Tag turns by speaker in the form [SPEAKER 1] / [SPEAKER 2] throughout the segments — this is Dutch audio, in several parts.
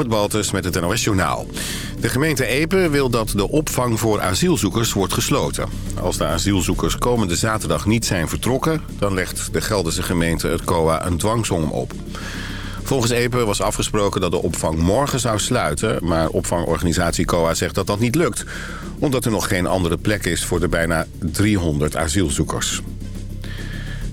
[SPEAKER 1] Robert Baltus met het NOS Journaal. De gemeente Epe wil dat de opvang voor asielzoekers wordt gesloten. Als de asielzoekers komende zaterdag niet zijn vertrokken... dan legt de Gelderse gemeente het COA een dwangsom op. Volgens Epe was afgesproken dat de opvang morgen zou sluiten... maar opvangorganisatie COA zegt dat dat niet lukt... omdat er nog geen andere plek is voor de bijna 300 asielzoekers.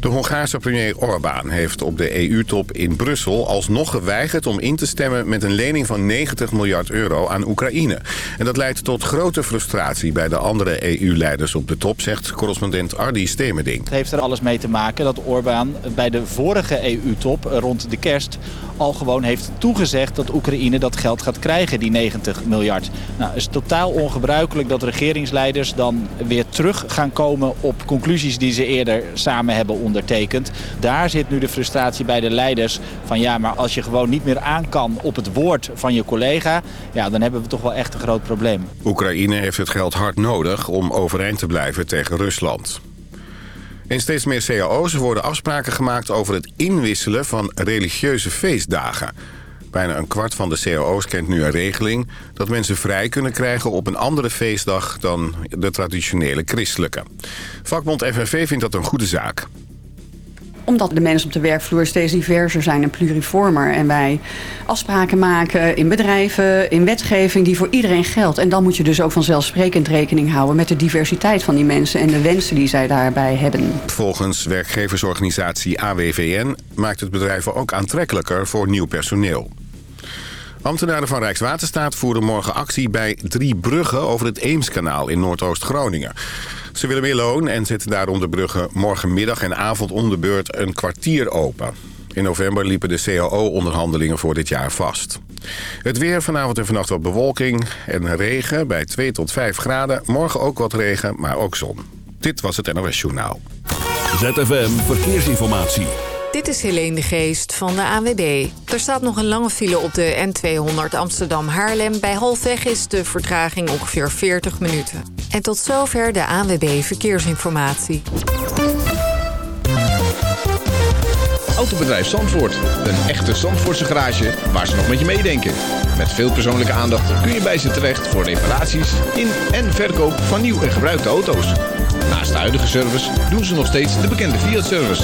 [SPEAKER 1] De Hongaarse premier Orbán heeft op de EU-top in Brussel alsnog geweigerd om in te stemmen met een lening van 90 miljard euro aan Oekraïne. En dat leidt tot grote frustratie bij de andere EU-leiders op de top, zegt correspondent Ardi Stemerding.
[SPEAKER 2] Het heeft er alles mee te maken dat Orbán bij de vorige EU-top rond de kerst al gewoon heeft toegezegd dat Oekraïne dat geld gaat krijgen, die 90 miljard. Nou, het is totaal ongebruikelijk dat regeringsleiders dan weer terug gaan komen op conclusies die ze eerder samen hebben Daar zit nu de frustratie bij de leiders van ja, maar als je gewoon niet meer aan kan op het woord van je collega, ja, dan hebben we toch wel echt een groot probleem.
[SPEAKER 1] Oekraïne heeft het geld hard nodig om overeind te blijven tegen Rusland. In steeds meer cao's worden afspraken gemaakt over het inwisselen van religieuze feestdagen. Bijna een kwart van de cao's kent nu een regeling... dat mensen vrij kunnen krijgen op een andere feestdag dan de traditionele christelijke. Vakbond FNV vindt dat een goede zaak
[SPEAKER 3] omdat de mensen op de werkvloer steeds diverser zijn en pluriformer. En wij afspraken maken in bedrijven, in wetgeving die voor iedereen geldt. En dan moet je dus ook vanzelfsprekend rekening houden met de diversiteit van die mensen en de wensen die zij daarbij hebben.
[SPEAKER 1] Volgens werkgeversorganisatie AWVN maakt het bedrijven ook aantrekkelijker voor nieuw personeel. Ambtenaren van Rijkswaterstaat voeren morgen actie bij drie bruggen over het Eemskanaal in Noordoost-Groningen. Ze willen meer loon en zetten daarom de bruggen morgenmiddag en avond om de beurt een kwartier open. In november liepen de CAO-onderhandelingen voor dit jaar vast. Het weer vanavond en vannacht wat bewolking en regen bij 2 tot 5 graden. Morgen ook wat regen, maar ook zon. Dit was het NOS Journaal.
[SPEAKER 4] ZFM Verkeersinformatie.
[SPEAKER 5] Dit is Helene de Geest van de ANWB. Er staat nog een lange file op de N200 Amsterdam-Haarlem. Bij halfweg is de vertraging ongeveer 40 minuten. En tot zover de ANWB Verkeersinformatie.
[SPEAKER 6] Autobedrijf Zandvoort. Een echte Zandvoortse garage waar ze nog met je meedenken. Met veel persoonlijke aandacht kun je bij ze terecht voor reparaties in en verkoop van nieuw en gebruikte auto's. Naast de huidige service doen ze nog steeds de bekende Fiat-service.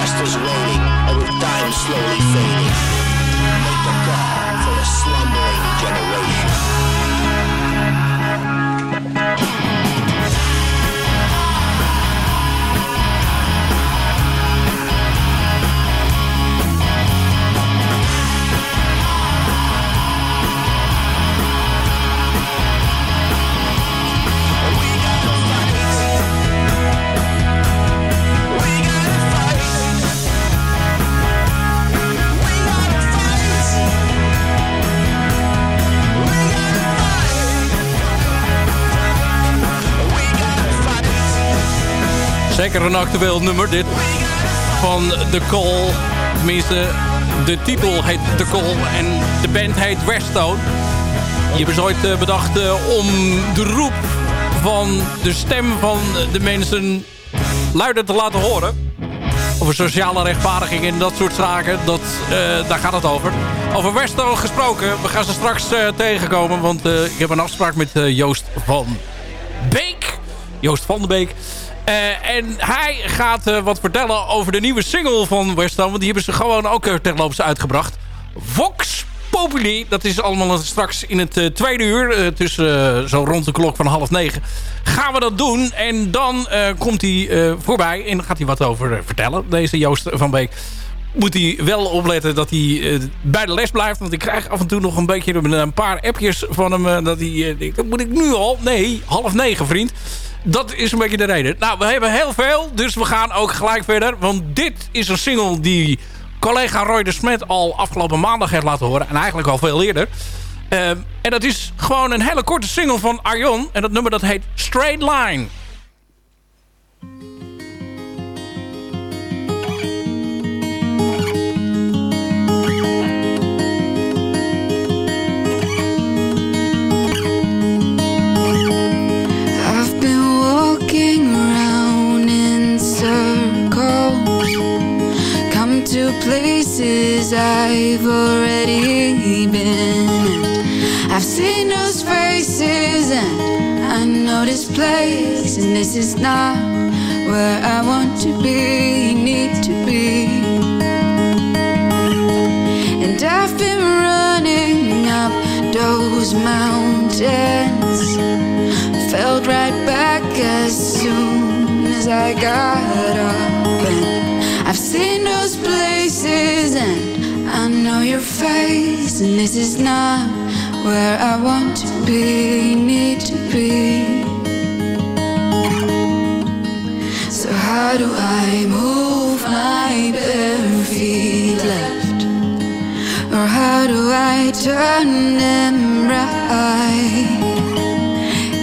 [SPEAKER 7] Just thrusters waiting, and with time slowly fading. Make the call for the slumbering generation.
[SPEAKER 8] Zeker een actueel nummer dit. Van The Call. Tenminste, de titel heet The Call. En de band heet Weststone. Je hebt ooit eh, bedacht eh, om de roep van de stem van de mensen luider te laten horen over sociale rechtvaardiging en dat soort zaken. Dat, uh, daar gaat het over. Over Westo gesproken. We gaan ze straks tegenkomen. Want ik heb een afspraak met Joost van Beek. Joost van de Beek. En hij gaat wat vertellen over de nieuwe single van Westo. Want die hebben ze gewoon ook terloops uitgebracht. Vox Populi. Dat is allemaal straks in het tweede uur. Uh, tussen zo rond de klok van half negen. Gaan we dat doen. En dan komt hij voorbij. En dan gaat hij wat over vertellen. Deze Joost van Beek. Moet hij wel opletten dat hij bij de les blijft. Want ik krijg af en toe nog een beetje een paar appjes van hem. dat hij dat moet ik nu al? Nee, half negen vriend. Dat is een beetje de reden. Nou, we hebben heel veel. Dus we gaan ook gelijk verder. Want dit is een single die collega Roy de Smet al afgelopen maandag heeft laten horen. En eigenlijk al veel eerder. Uh, en dat is gewoon een hele korte single van Arjon. En dat nummer dat heet Straight Line.
[SPEAKER 9] I've already been. I've seen those faces and I know this place And this is not where I want to be, need to be. And I've been running up those mountains. Felt right back as soon as I got up face And this is not where I want to be, need to be So how do I move my bare feet left? Or how do I turn them right?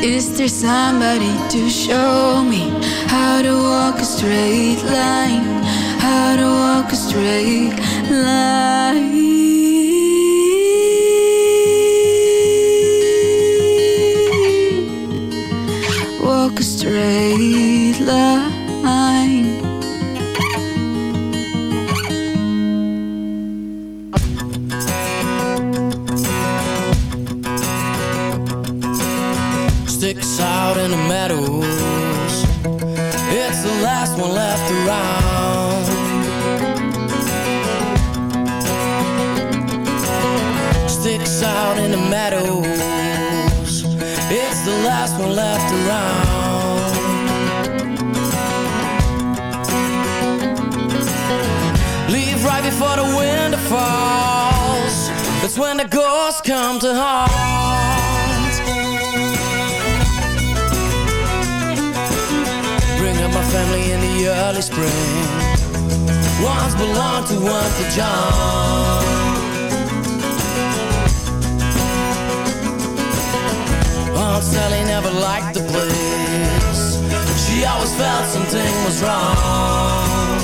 [SPEAKER 9] Is there somebody to show me how to walk a straight line? How to walk a straight line? Walk a straight line.
[SPEAKER 10] Sticks out in the meadows. It's the last one left around. Sticks out in the meadows. It's the last one left around. Early spring. Once belonged to Uncle John. Aunt Sally never liked the place. She always felt something was wrong.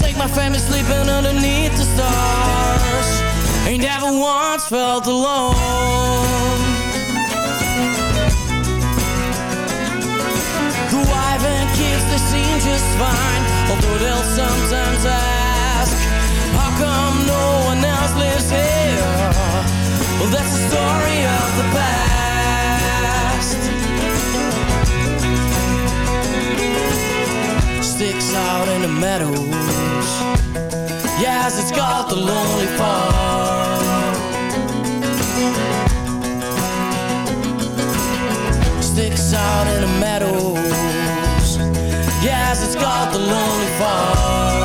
[SPEAKER 10] Take my family sleeping underneath the stars. Ain't never once felt alone. Seem just fine Although they'll sometimes ask How come no one else lives here? Well, that's the story of the past. Sticks out in the meadows. Yes, it's called the Lonely Farm Yes, it's called the Lonely Farm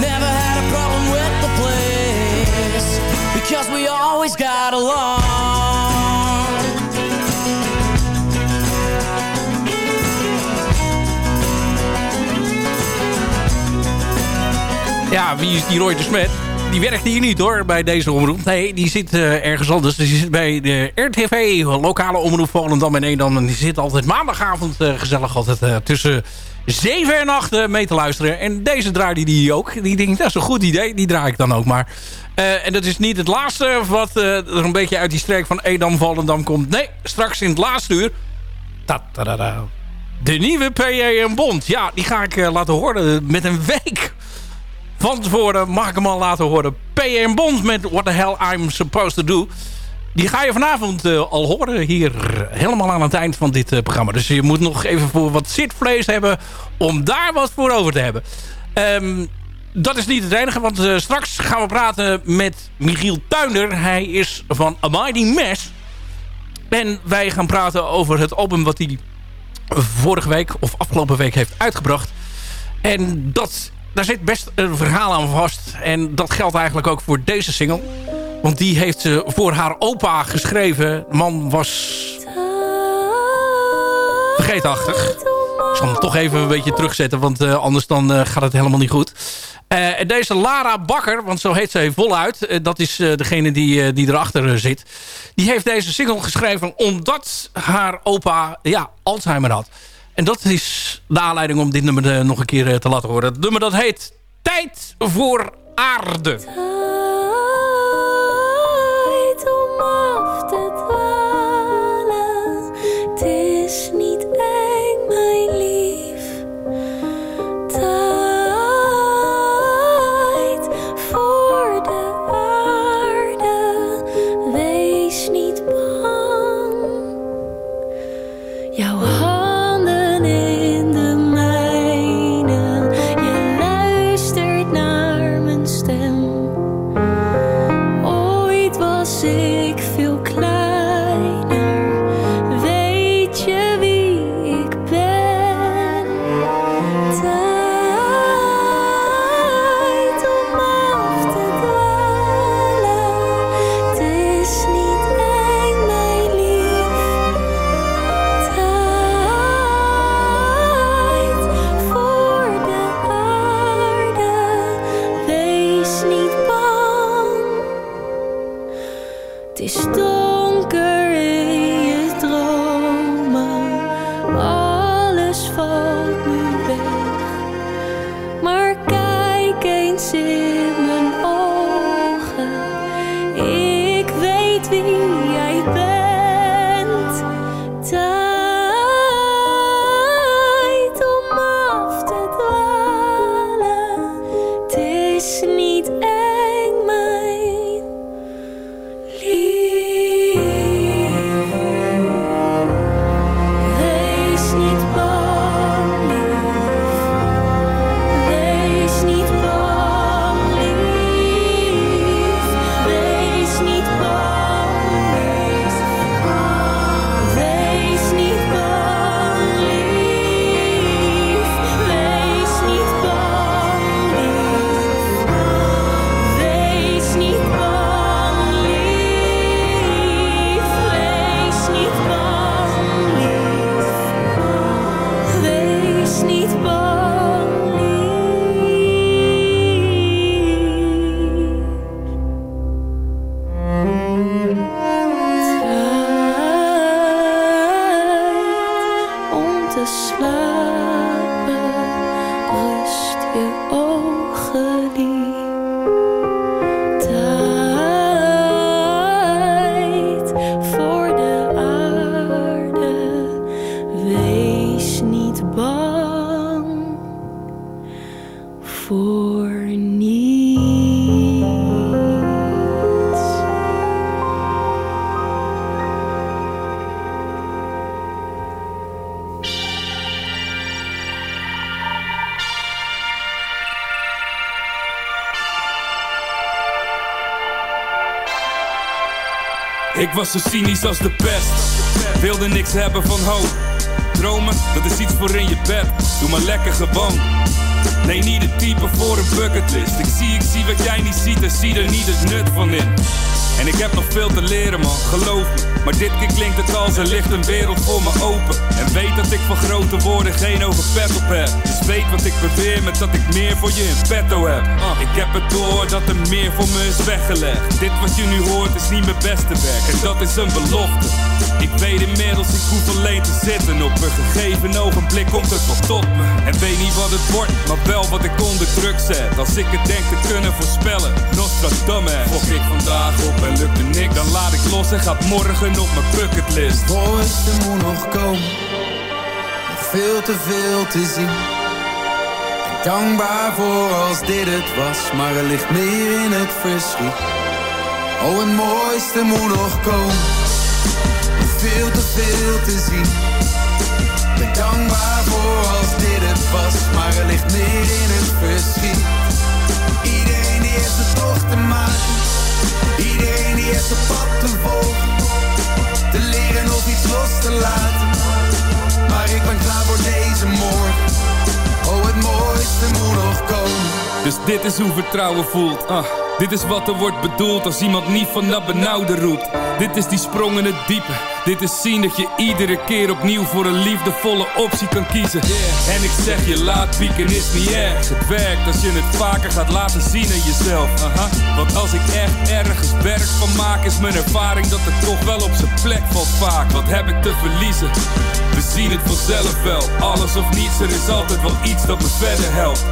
[SPEAKER 10] Never had a problem with the place Because we always got along
[SPEAKER 8] Ja, wie is die Roy de Smet?
[SPEAKER 11] Die werkt hier niet hoor, bij deze omroep. Nee, die zit uh, ergens anders. Dus die zit bij de RTV, lokale omroep Volendam en Edam. En die zit altijd maandagavond uh, gezellig altijd uh, tussen 7 en 8 mee te luisteren. En deze draaide die ook. Die denkt, dat is een goed idee. Die draai ik dan ook maar. en dat is niet het laatste wat er een beetje uit die streek van Edam, Volendam komt. Nee, straks in het laatste uur... Ta -ta. De nieuwe PA Bond. Ja, die ga ik laten horen met een week van tevoren mag ik hem al laten horen. PM Bond met What the Hell I'm Supposed to Do. Die ga je vanavond uh, al horen hier helemaal aan het eind van dit uh, programma. Dus je moet nog even voor wat zitvlees hebben om daar wat voor over te hebben. Um, dat is niet het enige, want uh, straks gaan we praten met Michiel Tuinder. Hij is van A Mighty Mess. En wij gaan praten over het album wat hij vorige week of afgelopen week heeft uitgebracht. En dat daar zit best een verhaal aan vast. En dat geldt eigenlijk ook voor deze single. Want die heeft ze voor haar opa geschreven. De man was vergeetachtig. Ik zal hem toch even een beetje terugzetten, want uh, anders dan uh, gaat het helemaal niet goed. Uh, deze Lara Bakker, want zo heet ze voluit... dat is degene die, die erachter zit... die heeft deze single geschreven omdat haar opa ja, Alzheimer had. En dat is de aanleiding om dit nummer eh, nog een keer eh, te laten horen. Het nummer dat heet Tijd voor Aarde. Tijd om af te dwalen. Het is niet eng, mijn lief. Tijd voor de aarde. Wees niet bang. Jouw
[SPEAKER 12] was zo cynisch als de pest. Wilde niks hebben van hoop. Dromen, dat is iets voor in je bed. Doe maar lekker gewoon. Nee, niet het type voor een bucketlist. Ik zie, ik zie wat jij niet ziet en zie er niet het nut van in. En ik heb nog veel te leren man, geloof me. Maar dit keer klinkt het als er ligt een wereld voor me open. En weet dat ik van grote woorden geen ogen pet op heb. Dus weet wat ik beweer met dat ik meer voor je in petto heb. Ik heb het door dat er meer voor me is weggelegd. Dit wat je nu hoort is niet mijn beste werk. En dat is een belofte Ik weet inmiddels ik hoef alleen te zitten Op een gegeven ogenblik komt het tot me En weet niet wat het wordt, maar wel wat ik onder druk zet Als ik het denk te kunnen voorspellen Nostradamus Fok ik vandaag op en lukt er niks Dan laat ik los en gaat morgen op mijn bucketlist
[SPEAKER 13] mooiste moet nog komen. Nog veel te veel te zien. En dankbaar voor als dit het was, maar er ligt meer in het verschiet. Oh, het mooiste moet nog komen. Veel te veel te zien. Ben dankbaar voor als dit het was, maar er ligt meer in het verschiet. Iedereen die heeft een tocht te maken. Iedereen die heeft een pad te volgen te leren of iets los te laten. Maar ik ben klaar voor deze morgen. Oh, het mooiste moet nog komen.
[SPEAKER 12] Dus dit is hoe vertrouwen voelt. Ah, dit is wat er wordt bedoeld als iemand niet van dat benauwde roept. Dit is die sprong in het diepe. Dit is zien dat je iedere keer opnieuw voor een liefdevolle optie kan kiezen. En ik zeg je, laat pieken is niet erg. Het werkt als je het vaker gaat laten zien aan jezelf. Aha. Want als ik echt ergens werk van maak, is mijn ervaring dat het toch wel op zijn plek valt vaak. Wat heb ik te verliezen? We zien het vanzelf wel. Alles of niets, er is altijd wel iets dat me verder helpt.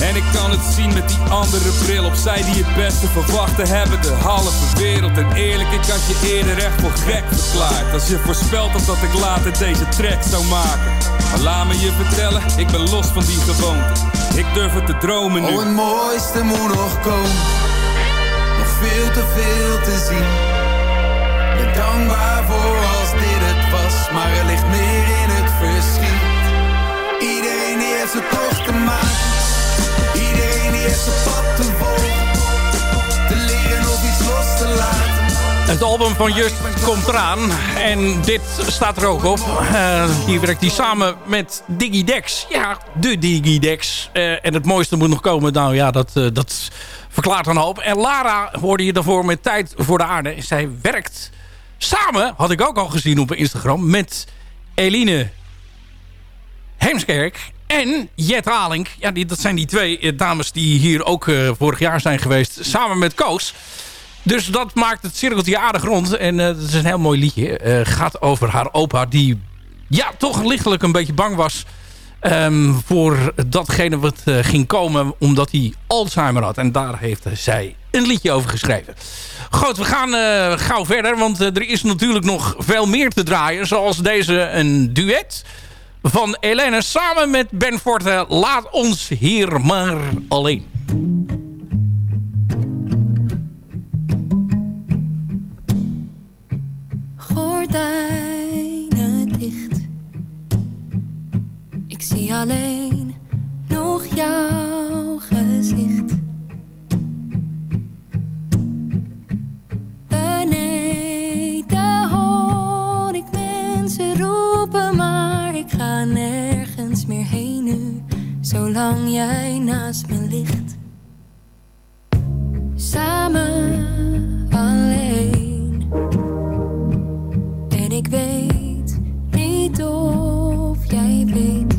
[SPEAKER 12] En ik kan het zien met die andere bril op. Zij die het beste verwachten hebben de halve wereld. En eerlijk, ik had je eerder echt voor gek verklaard. Als je voorspelt had dat ik later deze track zou maken. Maar laat me je vertellen, ik ben los van die gewoonte. Ik durf het te dromen nu.
[SPEAKER 13] Oh, het mooiste moet nog komen. Nog veel te veel te zien. Ben dankbaar voor als dit het was. Maar er ligt meer Iedereen die heeft zijn pad te volgen. Te leren of iets los te laten.
[SPEAKER 8] Het album van Just komt eraan. En dit staat er ook op. Eh, hier werkt hij samen met Digidex. Ja, de Digidex. Uh, en het mooiste moet nog komen. Nou ja, dat, uh, dat verklaart een hoop. En Lara hoorde je daarvoor met Tijd voor de Aarde. Zij werkt samen, had ik ook al gezien op Instagram... met Eline Heemskerk en Jet Haling. Ja, die, dat zijn die twee dames die hier ook vorig jaar zijn geweest. Samen met Koos. Dus dat maakt het cirkeltje aardig rond. En uh, dat is een heel mooi liedje. Uh, gaat over haar opa die ja, toch lichtelijk een beetje bang was... Um, voor datgene wat ging komen omdat hij Alzheimer had. En daar heeft zij een liedje over geschreven. Goed, we gaan gauw verder. Want er is natuurlijk nog veel meer te draaien. Zoals deze een duet van Helene samen met Ben Forte. Laat ons hier maar alleen.
[SPEAKER 11] gordijnen dicht. Ik zie alleen nog jouw gezicht. Beneden hoor ik mensen roepen, maar ik ga nergens meer heen nu, zolang jij naast me ligt. Samen alleen. En ik weet niet of jij weet.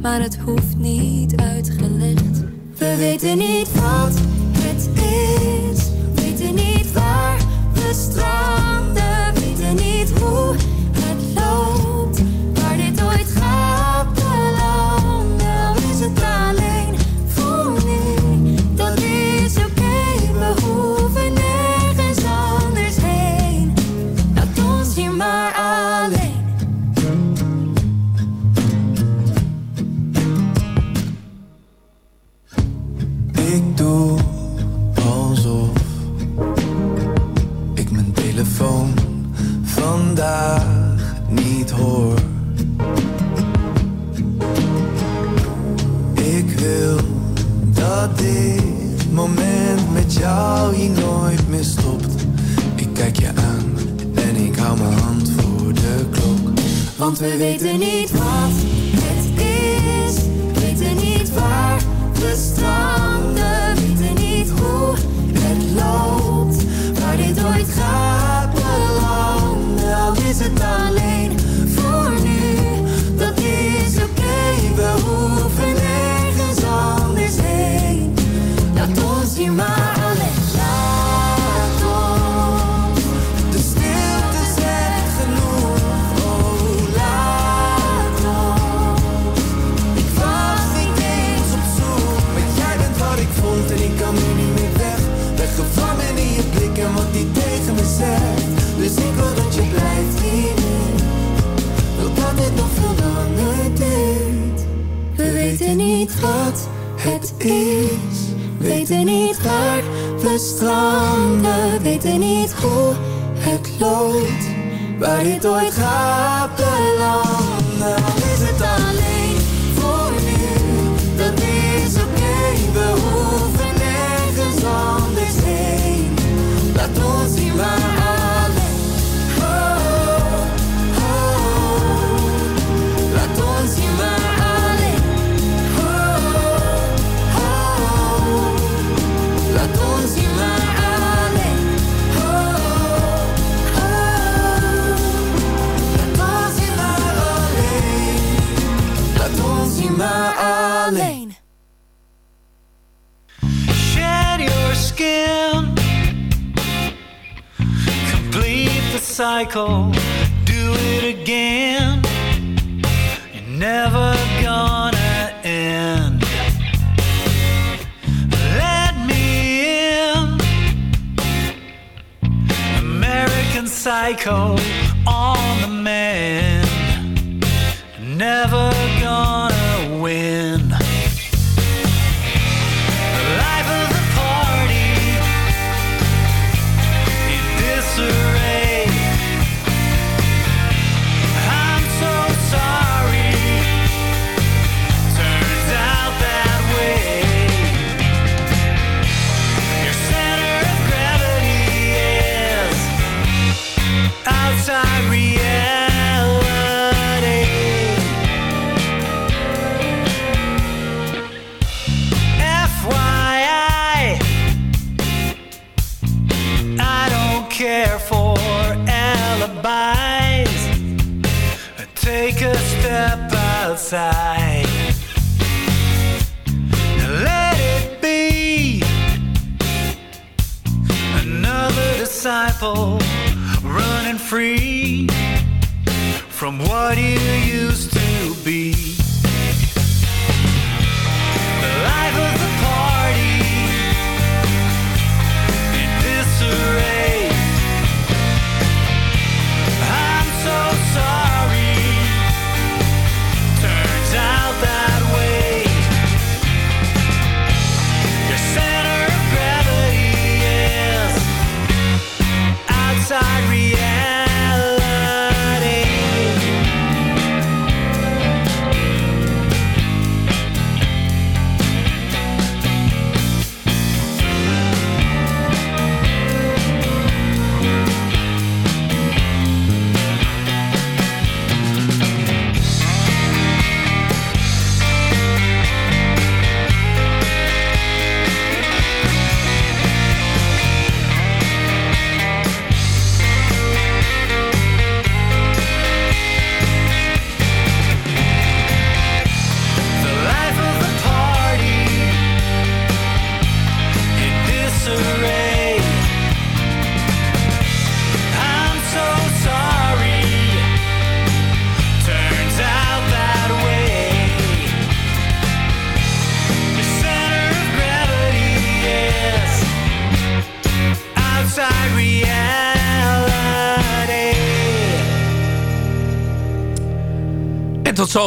[SPEAKER 11] Maar het hoeft niet uitgelegd. We weten niet wat het is. Weten niet waar we stranden. Weten niet hoe het loopt.
[SPEAKER 14] cycle, do it again. You're never gonna end. Let me in, American Psycho.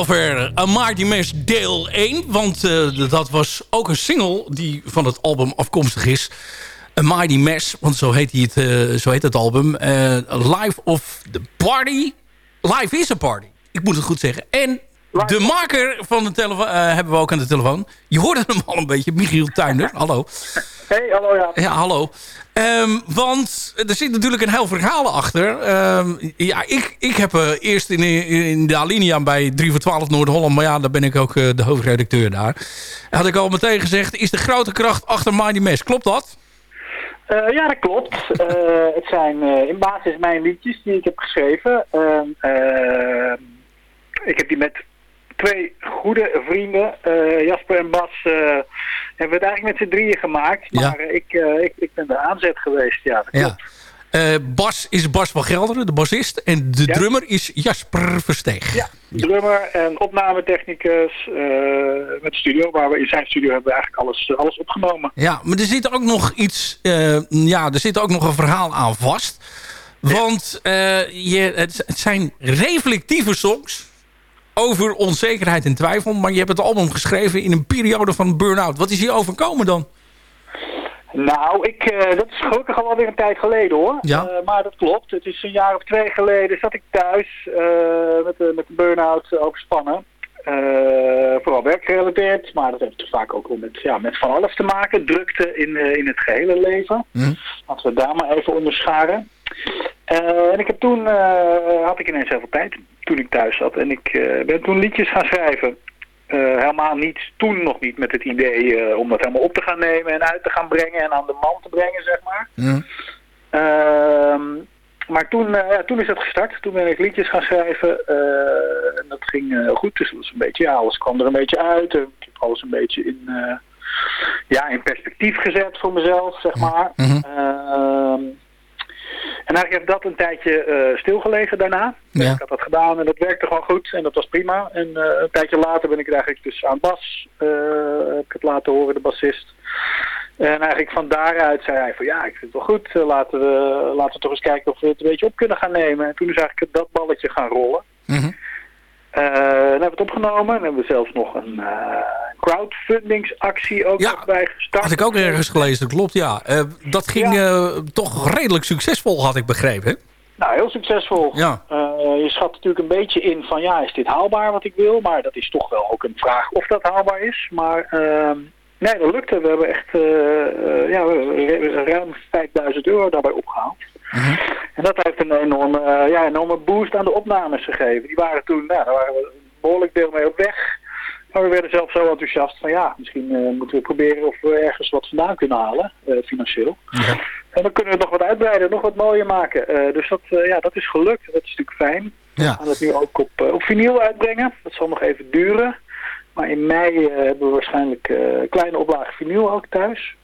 [SPEAKER 8] zover eh, Mighty Mess deel 1. Want eh, dat was ook een single die van het album afkomstig is. A Mighty Mess, want zo heet, het, eh, zo heet het album. Life of the Party. life is a Party. Ik moet het goed zeggen. En de maker van de telefoon hebben we ook aan de telefoon. Je hoorde hem al een beetje, Michiel Tuinder. Hallo.
[SPEAKER 15] Hey, hallo ja.
[SPEAKER 8] Ja, hallo. Ehm, want er zit natuurlijk een heel verhaal achter. Ehm, ja, ik, ik heb eh, eerst in, in de Alinea bij 3 voor 12 Noord-Holland... maar ja, daar ben ik ook eh, de hoofdredacteur daar. Had ik al meteen gezegd, is de grote kracht achter Mighty Mesh. Klopt dat?
[SPEAKER 15] Eh, ja, dat klopt. Eh, het zijn eh, in basis mijn liedjes die ik heb geschreven. Ehm, ik heb die met twee goede vrienden, eh, Jasper en Bas, eh, hebben we het eigenlijk met z'n drieën gemaakt. Maar eh, ik, ik, ik ben de aanzet geweest, ja. Dat
[SPEAKER 8] Ja. Bas is Bas van Gelderen, de bassist. En de
[SPEAKER 15] Ja.
[SPEAKER 8] drummer is Jasper Versteeg.
[SPEAKER 15] Ja, drummer en opnametechnicus met studio. Waar we in zijn studio hebben we eigenlijk alles, alles opgenomen.
[SPEAKER 8] Ja, maar er zit ook nog iets... ja, er zit ook nog een verhaal aan vast. Want je, het, het zijn reflectieve songs over onzekerheid en twijfel. Maar je hebt het album geschreven in een periode van burn-out. Wat is hier overkomen dan?
[SPEAKER 15] Nou, ik, eh, dat is gelukkig al alweer een tijd geleden hoor.
[SPEAKER 8] Ja.
[SPEAKER 15] Eh, maar dat klopt. Het is een jaar of twee geleden zat ik thuis eh, met, met de burn-out overspannen. Vooral werkgerelateerd, maar dat heeft vaak ook wel met, ja, met van alles te maken. Drukte in, in het gehele leven. Laten we daar maar even onderscharen. Eh, en ik heb toen, eh, had ik ineens heel veel tijd toen ik thuis zat. En ik eh, ben toen liedjes gaan schrijven. Helemaal niet, toen nog niet met het idee om dat helemaal op te gaan nemen en uit te gaan brengen en aan de man te brengen, zeg maar. Ehm, maar toen, ja, toen is het gestart. Toen ben ik liedjes gaan schrijven. en dat ging goed. Dus dat was een beetje, ja, alles kwam er een beetje uit. En Ik heb alles een beetje in, ja, in perspectief gezet voor mezelf, zeg maar. Ehm, en eigenlijk heeft dat een tijdje eh, stilgelegen daarna.
[SPEAKER 8] Ja.
[SPEAKER 15] Ik had dat gedaan en dat werkte gewoon goed en dat was prima. En eh, een tijdje later ben ik er eigenlijk dus aan Bas, eh, heb ik het laten horen, de bassist. En eigenlijk van daaruit zei hij van ja, ik vind het wel goed, laten, we, laten we toch eens kijken of we het een beetje op kunnen gaan nemen. En toen is eigenlijk dat balletje gaan rollen. Eh, dan hebben we het opgenomen en hebben we zelfs nog een crowdfundingsactie ook nog bij gestart.
[SPEAKER 8] Had ik ook ergens gelezen, dat klopt ja. Eh, dat ging eh, toch redelijk succesvol, had ik begrepen. hè?
[SPEAKER 15] Nou, heel succesvol.
[SPEAKER 8] Ja.
[SPEAKER 15] Eh, je schat natuurlijk een beetje in van ja, is dit haalbaar wat ik wil? Maar dat is toch wel ook een vraag of dat haalbaar is. Maar ehm, nee, dat lukte. We hebben echt ja, ruim 5000 euro daarbij opgehaald. En dat heeft een enorme, ja, enorme boost aan de opnames gegeven. Die waren toen, nou, daar waren we een behoorlijk deel mee op weg. Maar we werden zelf zo enthousiast van ja, misschien eh, moeten we proberen of we ergens wat vandaan kunnen halen, eh, financieel. En dan kunnen we het nog wat uitbreiden, nog wat mooier maken. Eh, dus dat, ja, dat is gelukt. Dat is natuurlijk fijn. We gaan het nu ook op, op vinyl uitbrengen. Dat zal nog even duren. Maar in mei hebben we waarschijnlijk een kleine oplage vinyl ook thuis.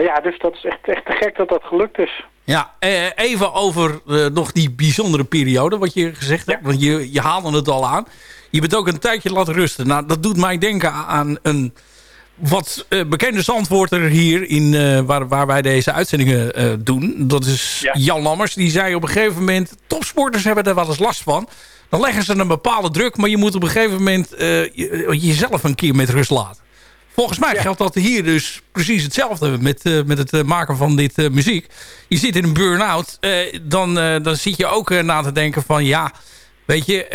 [SPEAKER 15] Ja, dus dat is echt, echt te gek dat dat gelukt is.
[SPEAKER 8] Ja, even over nog die bijzondere periode, wat je gezegd hebt. Want je, je haalde het al aan. Je bent ook een tijdje laten rusten. Nou, dat doet mij denken aan een wat eh, bekende zandwoorder hier, in, eh, waar, waar wij deze uitzendingen eh, doen. Dat is Jan Lammers. Die zei op een gegeven moment, topsporters hebben er wel eens last van. Dan leggen ze een bepaalde druk, maar je moet op een gegeven moment je- jezelf een keer met rust laten. Volgens mij geldt dat hier dus precies hetzelfde met, met het maken van dit muziek. Je zit in een burn-out, dan, dan zit je ook na te denken van ja, weet je,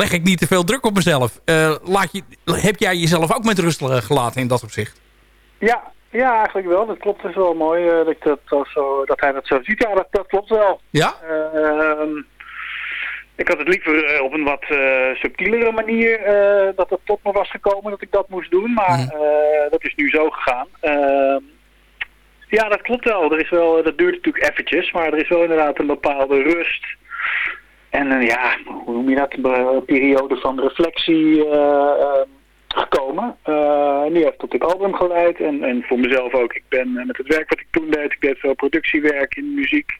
[SPEAKER 8] leg ik niet te veel druk op mezelf. Eh, laat je, heb jij jezelf ook met rust eh, gelaten in dat opzicht?
[SPEAKER 15] Ja, ja eigenlijk wel. Dat klopt. Dat is wel mooi eh, dat, ik dat, zo, dat hij dat zo ziet. Ja, dat, dat klopt wel.
[SPEAKER 8] Ja?
[SPEAKER 15] Ehm, ik had het liever op een wat subtielere manier dat het tot me was gekomen dat ik dat moest doen. Maar eh, dat is nu zo gegaan. Ehm, ja, dat klopt wel. Er is wel. Dat duurt natuurlijk eventjes, maar er is wel inderdaad een bepaalde rust. En eh, ja, hoe noem je dat? Een periode van reflectie eh, eh, gekomen. Eh, nu heeft het tot dit album geleid. En, en voor mezelf ook. Ik ben met het werk wat ik toen deed. Ik deed veel productiewerk in muziek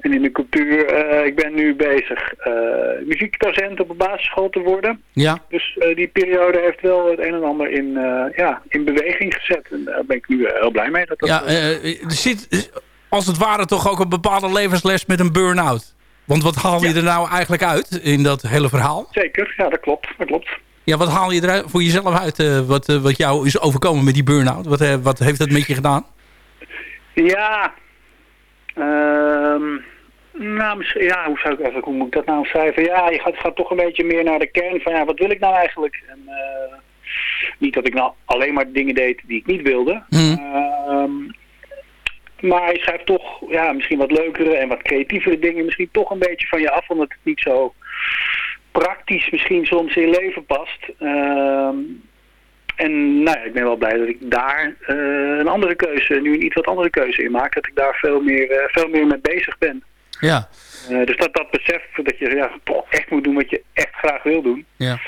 [SPEAKER 15] en in de cultuur. Ik ben nu bezig eh muziekdocent op een basisschool te worden.
[SPEAKER 8] Ja.
[SPEAKER 15] Dus die periode heeft wel het een en ander in, ja, in beweging gezet. En daar ben ik nu heel blij mee. Dat dat
[SPEAKER 8] Ja, er zit als het ware toch ook een bepaalde levensles met een burn-out. Want wat haal je er nou eigenlijk uit in dat hele verhaal?
[SPEAKER 15] Zeker, ja dat klopt. Dat klopt.
[SPEAKER 8] Ja, wat haal je er voor jezelf uit eh, wat, eh, wat jou is overkomen met die burn-out? Wat, eh, wat heeft dat met je gedaan?
[SPEAKER 15] Ja, ehm, Nou, ja, hoe, zou ik, even, hoe moet ik dat nou schrijven? Ja, je gaat, gaat toch een beetje meer naar de kern van, ja, wat wil ik nou eigenlijk? En, niet dat ik nou alleen maar dingen deed die ik niet wilde. Ehm, maar je schrijft toch, ja, misschien wat leukere en wat creatievere dingen misschien toch een beetje van je af, omdat het niet zo praktisch misschien soms in je leven past. Ehm, en nou ja, ik ben wel blij dat ik daar eh, een andere keuze, nu een iets wat andere keuze in maak. Dat ik daar veel meer, eh, veel meer mee bezig ben.
[SPEAKER 8] Ja.
[SPEAKER 15] Eh, dus dat, dat besef dat je ja, toch echt moet doen wat je echt graag wil doen.
[SPEAKER 8] ja.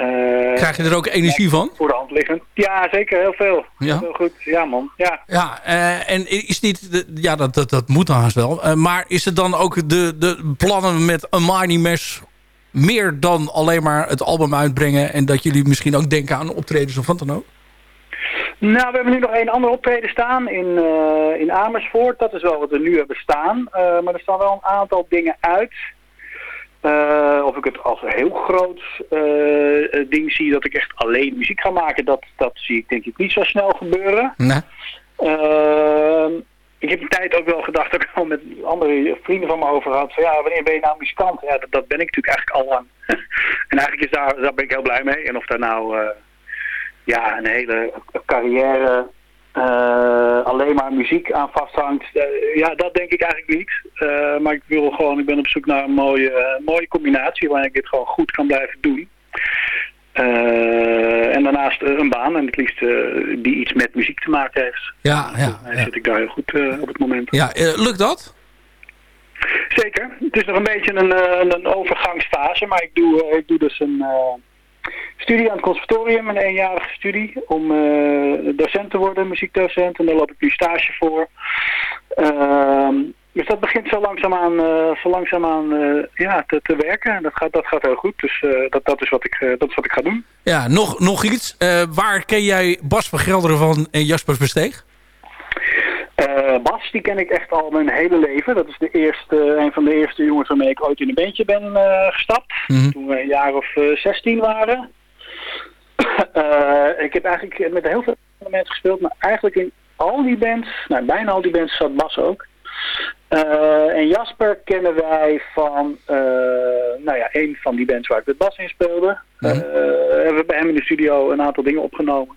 [SPEAKER 15] Eh,
[SPEAKER 8] Krijg je er ook energie van?
[SPEAKER 15] Voor de hand liggend. Ja, zeker. Heel veel.
[SPEAKER 8] Ja?
[SPEAKER 15] Heel goed. Ja, man. Ja.
[SPEAKER 8] Ja, eh, en is niet, de- ja, dat, dat, dat moet dan haast wel. Eh, maar is het dan ook de, de plannen met een Marnie Mes meer dan alleen maar het album uitbrengen en dat jullie misschien ook denken aan optredens of wat dan ook?
[SPEAKER 15] Nou, we hebben nu nog één ander optreden staan in, in Amersfoort. Dat is wel wat we nu hebben staan. Maar er staan wel een aantal dingen uit. Eh, of ik het als een heel groot eh, eh, ding zie dat ik echt alleen muziek ga maken, dat, dat zie ik denk ik niet zo snel gebeuren.
[SPEAKER 8] Nee.
[SPEAKER 15] Ehm, ik heb een tijd ook wel gedacht, ook al met andere vrienden van me over gehad, van ja, wanneer ben je nou muzikant? Ja, dat, dat ben ik natuurlijk eigenlijk al lang. en eigenlijk is daar, daar ben ik heel blij mee. En of daar nou ja, een hele carrière eh, alleen maar muziek aan vasthangt, eh, ja, dat denk ik eigenlijk niet. Eh, maar ik wil gewoon, ik ben op zoek naar een mooie, mooie combinatie waarin ik dit gewoon goed kan blijven doen. En daarnaast een baan en het liefst die iets met muziek te maken heeft.
[SPEAKER 8] Ja, ja.
[SPEAKER 15] Volgens mij zit ik daar heel goed op het moment.
[SPEAKER 8] Ja, lukt dat?
[SPEAKER 15] Zeker. Het is nog een beetje een, een overgangsfase, maar ik doe, ik doe dus een studie aan het conservatorium, een eenjarige studie, om eh, docent te worden, muziekdocent. En daar loop ik nu stage voor. Ehm, dus dat begint zo langzaamaan, eh zo langzaamaan eh, ja, te, te werken. En Dat gaat, dat gaat heel goed. Dus dat, dat, is wat ik, dat is wat ik ga doen.
[SPEAKER 8] Ja, nog, nog iets. Waar ken jij Bas van Gelderen van en Jasper Versteeg?
[SPEAKER 15] Eh, Bas, die ken ik echt al mijn hele leven. Dat is de eerste, een van de eerste jongens waarmee ik ooit in een bandje ben eh, gestapt. Toen we een jaar of eh, 16 waren. Ik heb eigenlijk met heel veel mensen gespeeld, maar eigenlijk in al die bands, nou bijna al die bands zat Bas ook. En Jasper kennen wij van, nou ja, een van die bands waar ik met Bas in speelde. Eh, hebben we bij hem in de studio een aantal dingen opgenomen.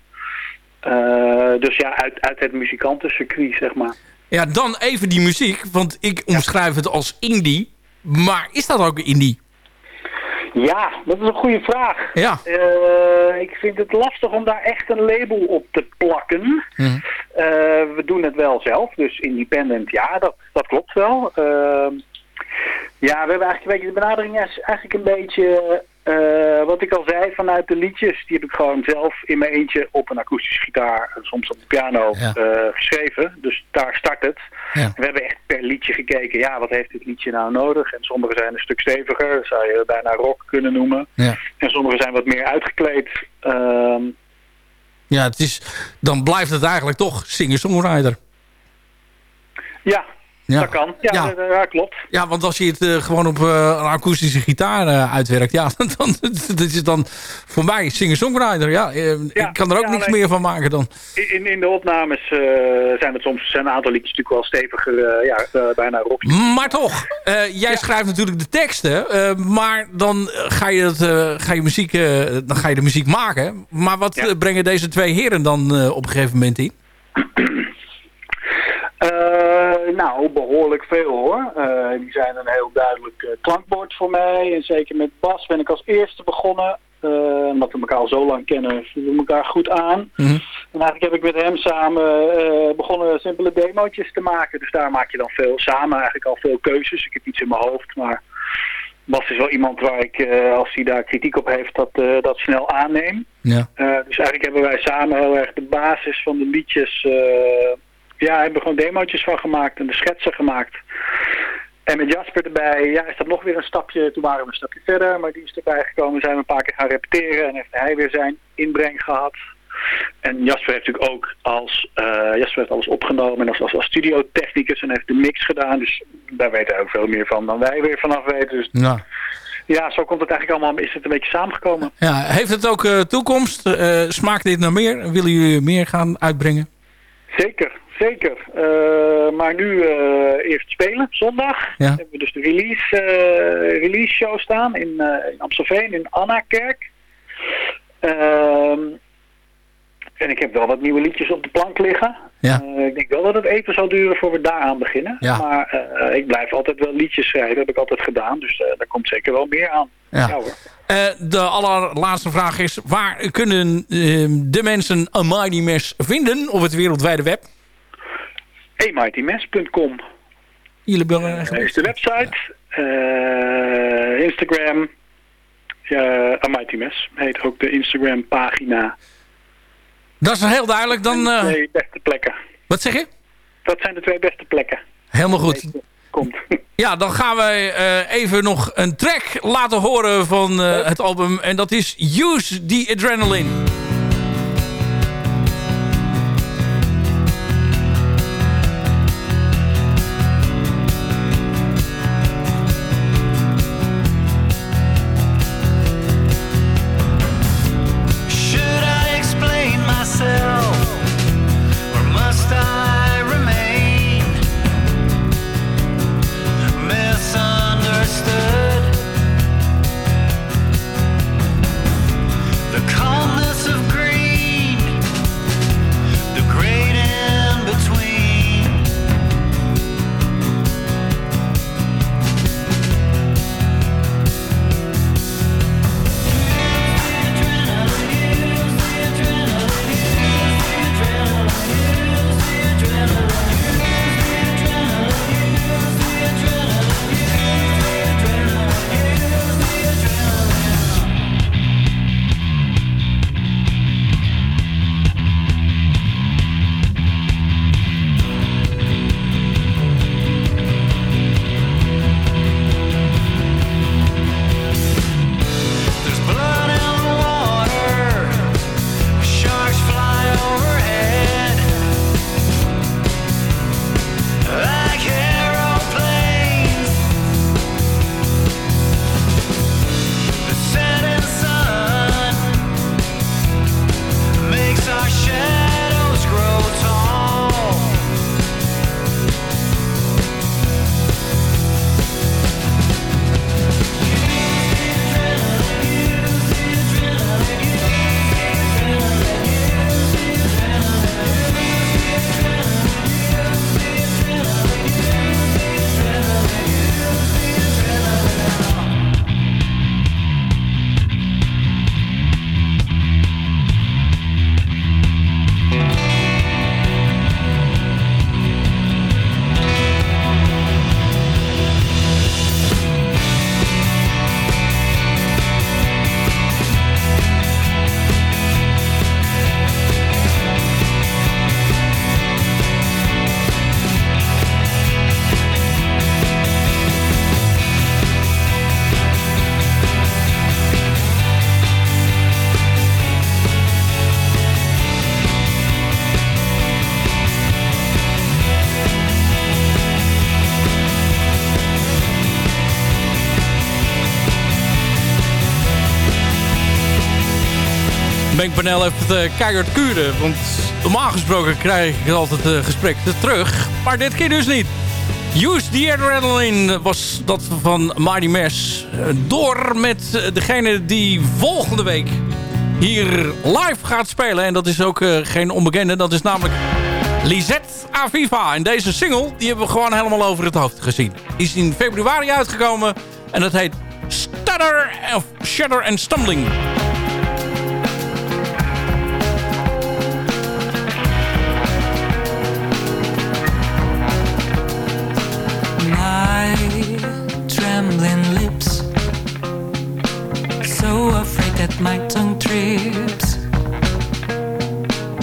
[SPEAKER 15] Eh, dus ja, uit, uit het muzikantencircuit, zeg maar.
[SPEAKER 8] Ja, dan even die muziek, want ik omschrijf het als indie. Maar is dat ook indie?
[SPEAKER 15] Ja, dat is een goede vraag.
[SPEAKER 8] Ja.
[SPEAKER 15] Eh, ik vind het lastig om daar echt een label op te plakken.
[SPEAKER 8] Mhm.
[SPEAKER 15] Eh, we doen het wel zelf, dus independent, ja, dat, dat klopt wel. Ehm, ja, we hebben eigenlijk een beetje, de benadering is eigenlijk een beetje, eh, wat ik al zei, vanuit de liedjes, die heb ik gewoon zelf in mijn eentje op een akoestische gitaar, en soms op de piano,
[SPEAKER 8] Ja.
[SPEAKER 15] eh, geschreven. Dus daar start het.
[SPEAKER 8] Ja.
[SPEAKER 15] We hebben echt per liedje gekeken, ja, wat heeft dit liedje nou nodig? En sommige zijn een stuk steviger, dat zou je bijna rock kunnen noemen.
[SPEAKER 8] Ja.
[SPEAKER 15] En sommige zijn wat meer uitgekleed. Ehm,
[SPEAKER 8] Ja, het is, dan blijft het eigenlijk toch singer-songwriter.
[SPEAKER 15] ja,
[SPEAKER 8] Ja.
[SPEAKER 15] dat kan. Ja,
[SPEAKER 8] Ja.
[SPEAKER 15] dat- dat klopt.
[SPEAKER 8] Ja, want als je het eh, gewoon op eh, een akoestische gitaar eh, uitwerkt... ja, dan dat is dan voor mij singer-songwriter. Ja, eh, ik kan er ook
[SPEAKER 15] ja,
[SPEAKER 8] niks
[SPEAKER 15] nee.
[SPEAKER 8] meer van maken dan.
[SPEAKER 15] In, in de opnames eh, zijn het soms zijn een aantal liedjes natuurlijk wel steviger, eh, ja, eh, bijna rock.
[SPEAKER 8] Maar toch, eh, jij schrijft natuurlijk de teksten... eh, maar dan ga je, het, eh, ga, je muziek, eh, dan ga je de muziek maken. Maar wat eh, brengen deze twee heren dan eh, op een gegeven moment in?
[SPEAKER 15] Eh, nou, behoorlijk veel hoor. Eh, die zijn een heel duidelijk eh, klankbord voor mij. En zeker met Bas ben ik als eerste begonnen. Eh, omdat we elkaar al zo lang kennen, voelen we elkaar goed aan. En eigenlijk heb ik met hem samen begonnen simpele demootjes te maken. Dus daar maak je dan veel samen, eigenlijk al veel keuzes. Ik heb iets in mijn hoofd, maar Bas is wel iemand waar ik, als hij daar kritiek op heeft, dat, dat snel aanneem.
[SPEAKER 8] Ja.
[SPEAKER 15] Dus eigenlijk hebben wij samen heel erg de basis van de liedjes... ja, hebben we gewoon demootjes van gemaakt en de schetsen gemaakt. En met Jasper erbij, ja, is dat nog weer een stapje. Toen waren we een stapje verder, maar die is erbij gekomen. Zijn we een paar keer gaan repeteren en heeft hij weer zijn inbreng gehad. En Jasper heeft natuurlijk ook als, eh, Jasper heeft alles opgenomen en als, als, als studiotechnicus en heeft de mix gedaan. Dus daar weet hij ook veel meer van dan wij weer vanaf weten. Dus
[SPEAKER 8] Ja.
[SPEAKER 15] ja, zo komt het eigenlijk allemaal, is het een beetje samengekomen.
[SPEAKER 8] Ja, heeft het ook eh, toekomst? Eh, smaakt dit naar meer? Willen jullie meer gaan uitbrengen?
[SPEAKER 15] Zeker, zeker. Eh, maar nu eh, eerst spelen, zondag.
[SPEAKER 8] Ja.
[SPEAKER 15] Hebben we dus de release, eh, release show staan in, eh, in Amstelveen, in Anna-kerk. Ehm, en ik heb wel wat nieuwe liedjes op de plank liggen.
[SPEAKER 8] Ja.
[SPEAKER 15] Eh, ik denk wel dat het even zal duren voor we daaraan beginnen.
[SPEAKER 8] Ja.
[SPEAKER 15] Maar eh, ik blijf altijd wel liedjes schrijven, heb ik altijd gedaan. Dus eh, daar komt zeker wel meer aan.
[SPEAKER 8] Ja.
[SPEAKER 15] hoor.
[SPEAKER 8] Eh, de allerlaatste vraag is... waar kunnen eh, de mensen een Mighty Mesh vinden op het wereldwijde web?
[SPEAKER 15] emightymes.com
[SPEAKER 8] Jullie hebben
[SPEAKER 15] Dat is de website. eh, Instagram. Ja, Mes heet ook de Instagram pagina.
[SPEAKER 8] Dat is heel duidelijk. Dan,
[SPEAKER 15] De
[SPEAKER 8] eh,
[SPEAKER 15] twee beste plekken.
[SPEAKER 8] wat zeg je?
[SPEAKER 15] Dat zijn de twee beste plekken.
[SPEAKER 8] Helemaal goed.
[SPEAKER 15] Komt.
[SPEAKER 8] Ja, dan gaan wij eh, even nog een track laten horen van eh, het album. En dat is Use the Adrenaline. Mengpanel heeft het eh, keihard kuren. Want normaal gesproken krijg ik altijd het gesprek terug. Maar dit keer dus niet. Use the Adrenaline was dat van Mighty Mesh. Eh, Door met eh, degene die volgende week hier live gaat spelen. En dat is ook eh, geen onbekende. Dat is namelijk Lisette Aviva. En deze single die hebben we gewoon helemaal over het hoofd gezien. Is in februari uitgekomen. En dat heet Stutter of Shudder and Stumbling.
[SPEAKER 16] Trembling lips, so afraid that my tongue trips.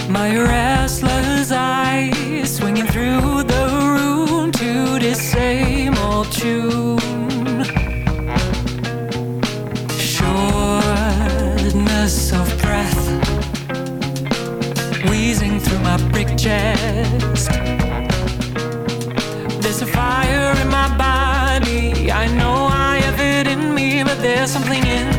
[SPEAKER 16] My restless eyes swinging through the room to the same old tune. Shortness of breath, wheezing through my brick chest. There's a fire in my body. I know there's something in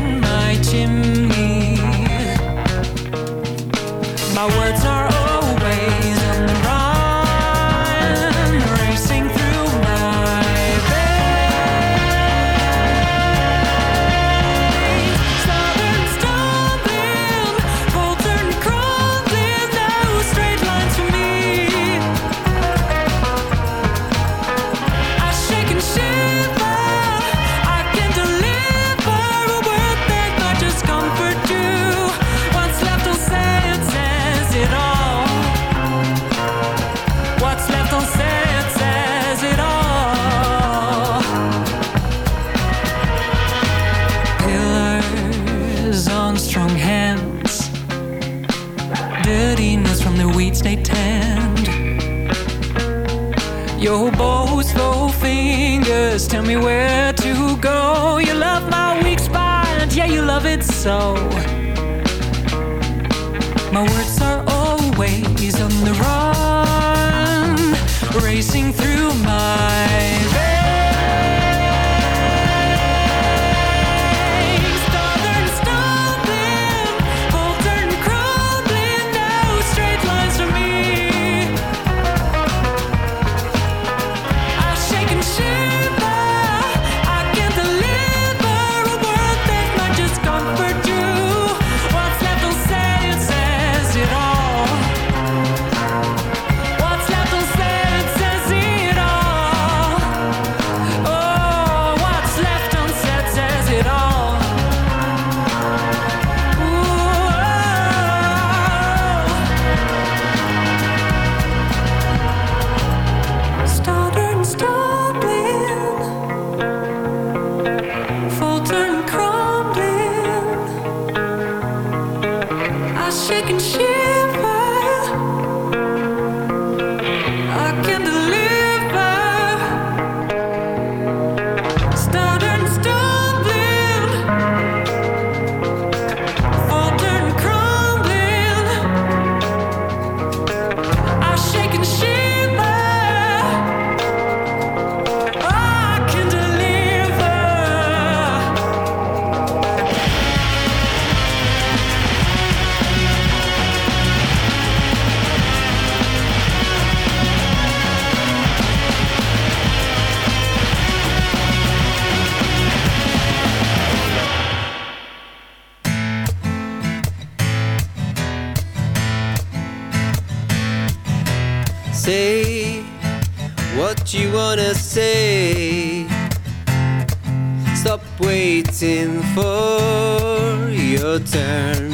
[SPEAKER 16] your
[SPEAKER 17] turn.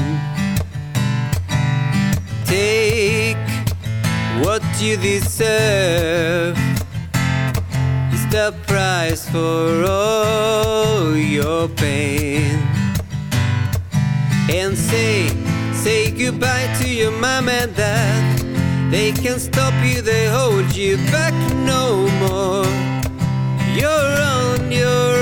[SPEAKER 17] Take what you deserve. It's the price for all your pain. And say, say goodbye to your mom and dad. They can't stop you, they hold you back no more. You're on your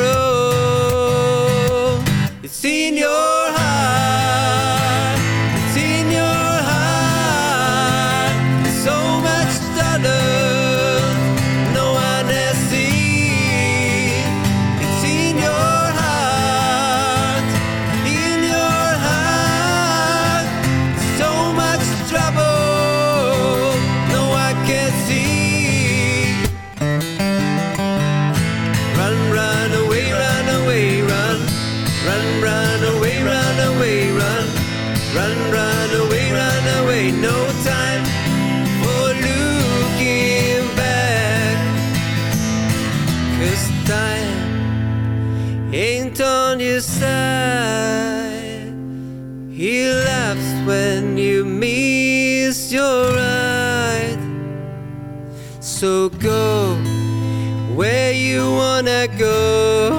[SPEAKER 17] where you wanna go.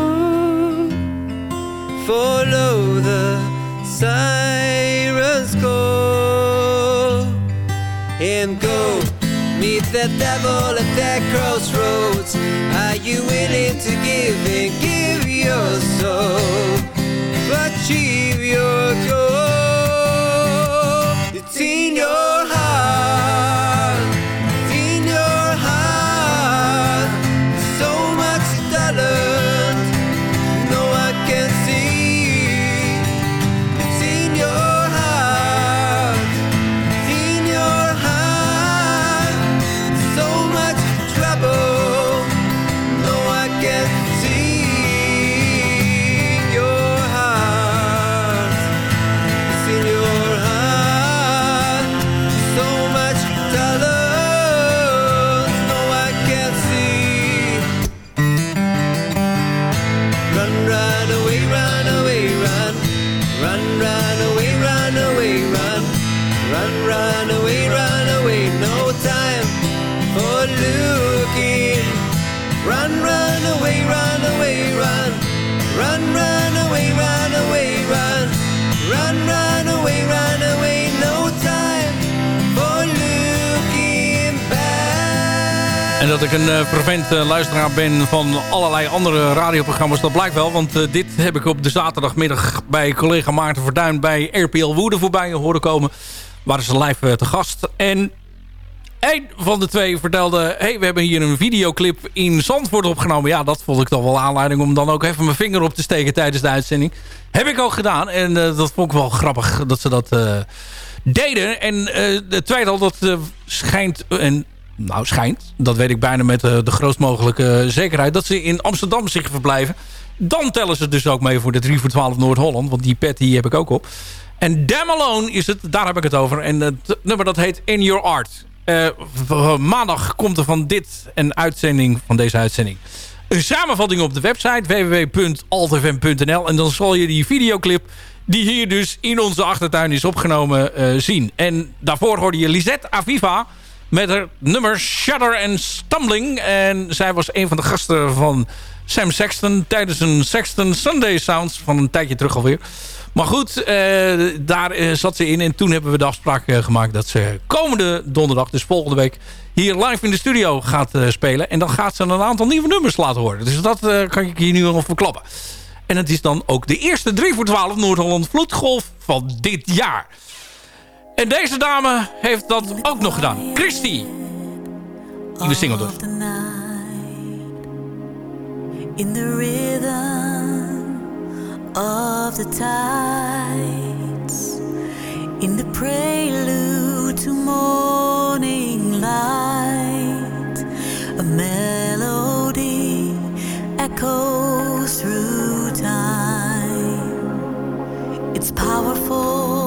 [SPEAKER 17] Follow the siren's call and go meet the devil at that crossroads. Are you willing to give and give your soul?
[SPEAKER 8] But she ik een uh, vervent uh, luisteraar ben van allerlei andere radioprogramma's, dat blijkt wel. Want uh, dit heb ik op de zaterdagmiddag bij collega Maarten Verduin bij RPL Woede voorbij horen komen. Waren ze live te gast. En een van de twee vertelde... hey, we hebben hier een videoclip in Zandvoort opgenomen. Ja, dat vond ik toch wel aanleiding om dan ook even mijn vinger op te steken tijdens de uitzending. Heb ik ook gedaan. En dat vond ik wel grappig dat ze dat deden. En het tweede dat schijnt... En nou schijnt, dat weet ik bijna met uh, de grootst mogelijke zekerheid... dat ze in Amsterdam zich verblijven. Dan tellen ze dus ook mee voor de 3 voor 12 Noord-Holland. Want die pet die heb ik ook op. En Damn Alone is het, daar heb ik het over. En het nummer dat heet In Your Art. Uh, maandag komt er van dit een uitzending, van deze uitzending... een samenvatting op de website www.altfm.nl. En dan zal je die videoclip die hier dus in onze achtertuin is opgenomen zien. En daarvoor hoorde je Lisette Aviva met het nummer Shudder and Stumbling. En zij was een van de gasten van Sam Sexton tijdens een Sexton Sunday Sounds van een tijdje terug alweer. Maar goed, eh, daar eh, zat ze in en toen hebben we de afspraak eh, gemaakt dat ze komende donderdag, dus volgende week, hier live in de studio gaat spelen. En dan gaat ze een aantal nieuwe nummers laten horen. Dus dat kan ik hier nu al verklappen. En het is dan ook de eerste 3 voor 12 Noord-Holland Vloedgolf van dit jaar. En deze dame heeft dat ook nog gedaan. Christy. Nieuwe single dus.
[SPEAKER 11] In the rhythm of the tides In the prelude to morning light A melody echoes through time It's powerful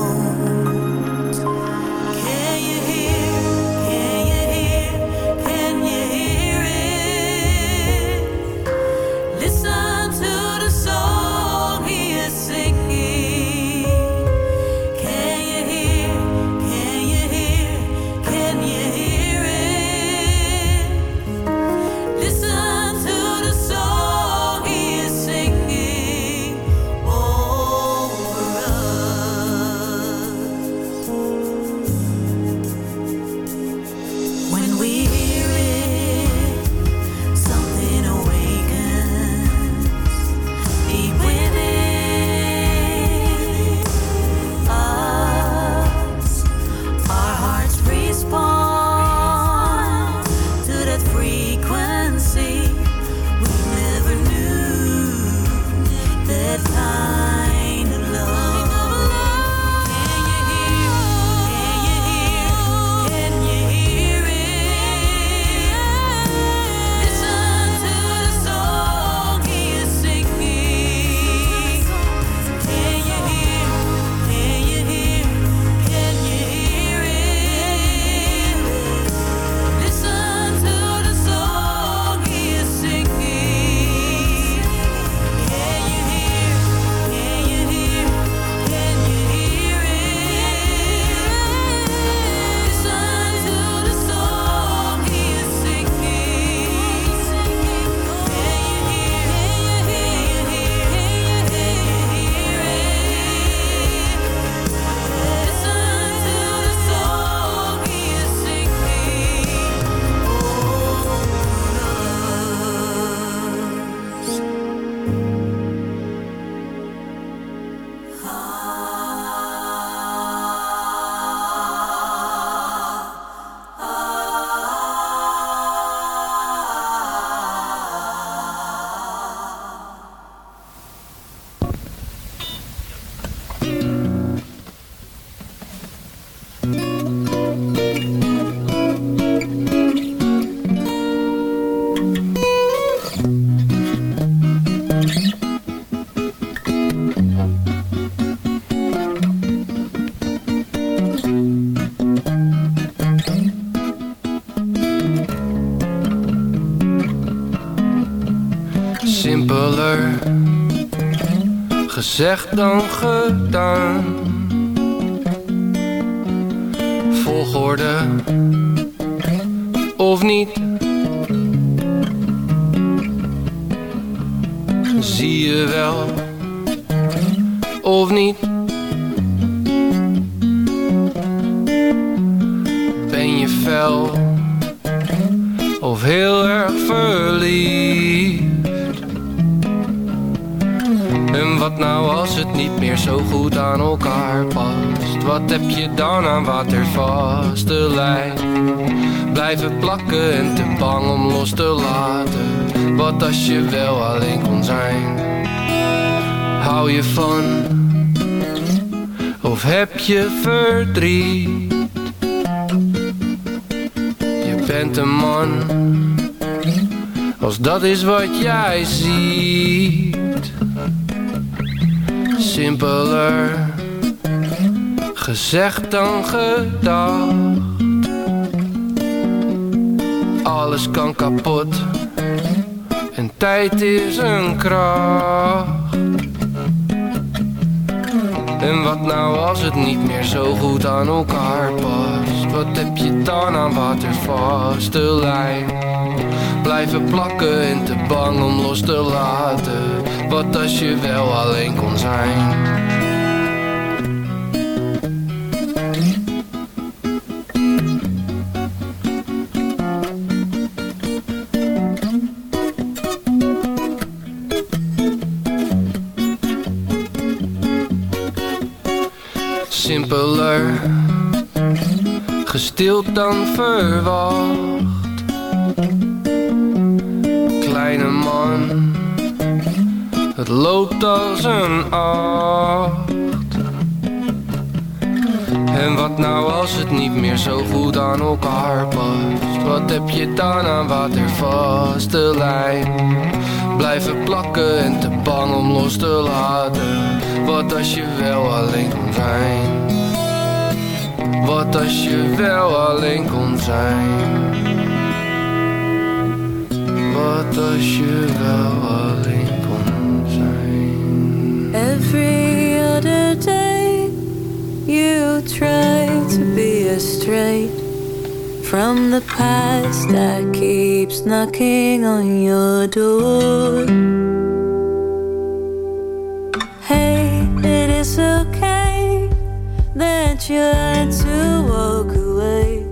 [SPEAKER 10] Zeg dan gedaan. Volgorde of niet. Zie je wel of niet. Ben je fel of heel. Wat nou als het niet meer zo goed aan elkaar past? Wat heb je dan aan watervaste lijn? Blijven plakken en te bang om los te laten. Wat als je wel alleen kon zijn? Hou je van? Of heb je verdriet? Je bent een man, als dat is wat jij ziet simpeler gezegd dan gedacht. Alles kan kapot en tijd is een kracht. En wat nou als het niet meer zo goed aan elkaar past? Wat heb je dan aan watervaste lijn? Blijven plakken en te bang om los te laten. Wat als je wel alleen kon zijn? Simpeler, gestild dan verwacht. Loopt als een acht. En wat nou als het niet meer zo goed aan elkaar past? Wat heb je dan aan watervaste lijn? Blijven plakken en te bang om los te laten. Wat als je wel alleen kon zijn? Wat als je wel alleen kon zijn? Wat als je wel alleen?
[SPEAKER 11] Every other day, you try to be straight from the past that keeps knocking on your door. Hey, it is okay that you had to walk away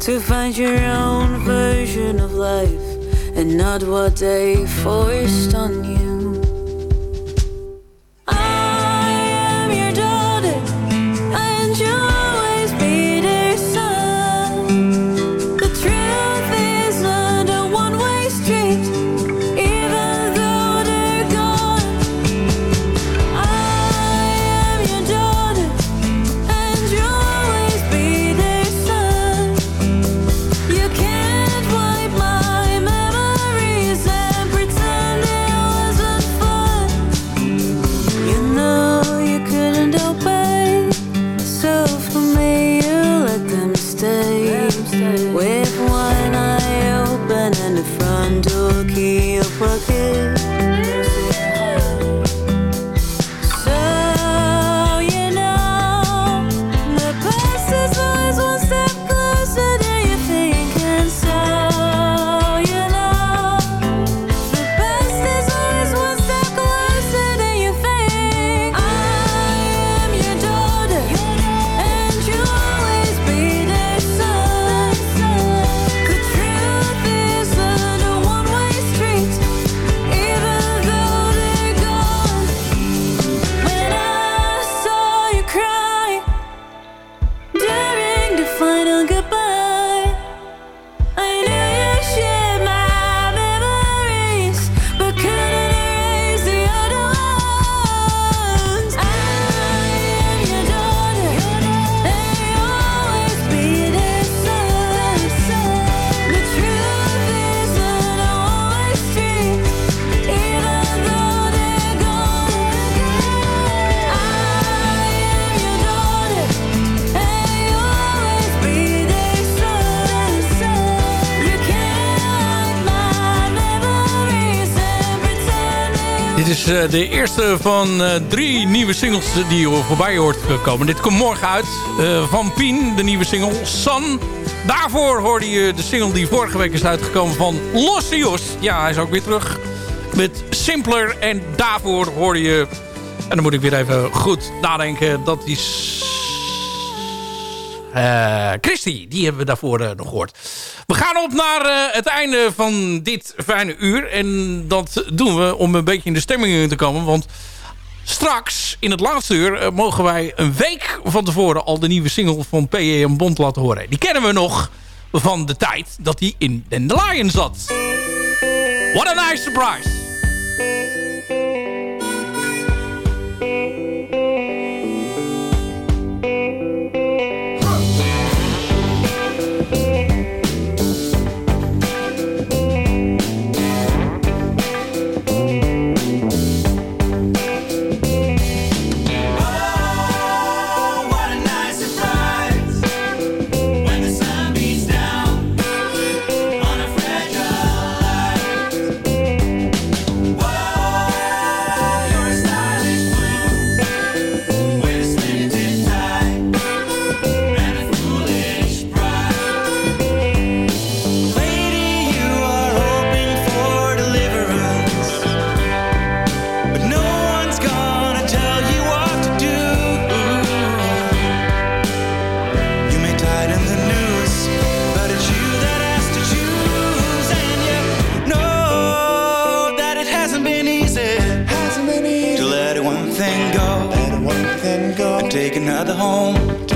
[SPEAKER 11] to find your own version of life and not what they forced on you.
[SPEAKER 8] Dit is eh, de eerste van eh, drie nieuwe singles die je voorbij hoort komen. Dit komt morgen uit. eh, van Pien, de nieuwe single Sun. Daarvoor hoorde je de single die vorige week is uitgekomen van Lossios. Ja, hij is ook weer terug met Simpler. En daarvoor hoorde je... En dan moet ik weer even goed nadenken. Dat is... eh Christy, die hebben we daarvoor eh, nog gehoord. We gaan op naar eh, het einde van dit fijne uur. En dat doen we om een beetje in de stemming te komen. Want straks, in het laatste uur, mogen wij een week van tevoren... al de nieuwe single van P.E. en Bond laten horen. Die kennen we nog van de tijd dat hij in Dandelion zat. What a nice surprise.
[SPEAKER 14] Take another home,